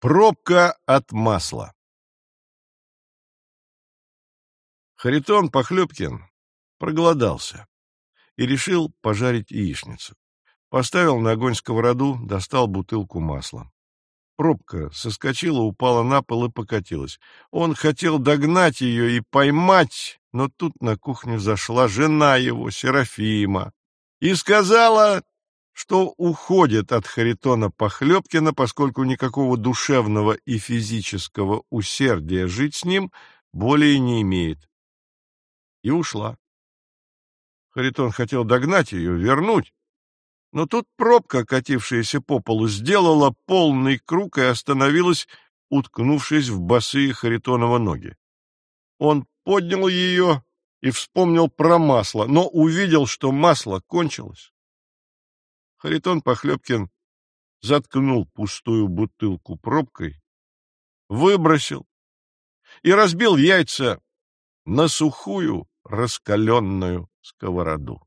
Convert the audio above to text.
Пробка от масла Харитон Похлебкин проголодался и решил пожарить яичницу. Поставил на огонь сковороду, достал бутылку масла. Пробка соскочила, упала на пол и покатилась. Он хотел догнать ее и поймать, но тут на кухню зашла жена его, Серафима, и сказала, что уходит от Харитона Похлебкина, поскольку никакого душевного и физического усердия жить с ним более не имеет. И ушла. Харитон хотел догнать ее, вернуть, но тут пробка, катившаяся по полу, сделала полный круг и остановилась, уткнувшись в босые Харитонова ноги. Он поднял ее и вспомнил про масло, но увидел, что масло кончилось. Харитон Похлебкин заткнул пустую бутылку пробкой, выбросил и разбил яйца на сухую раскаленную сковороду.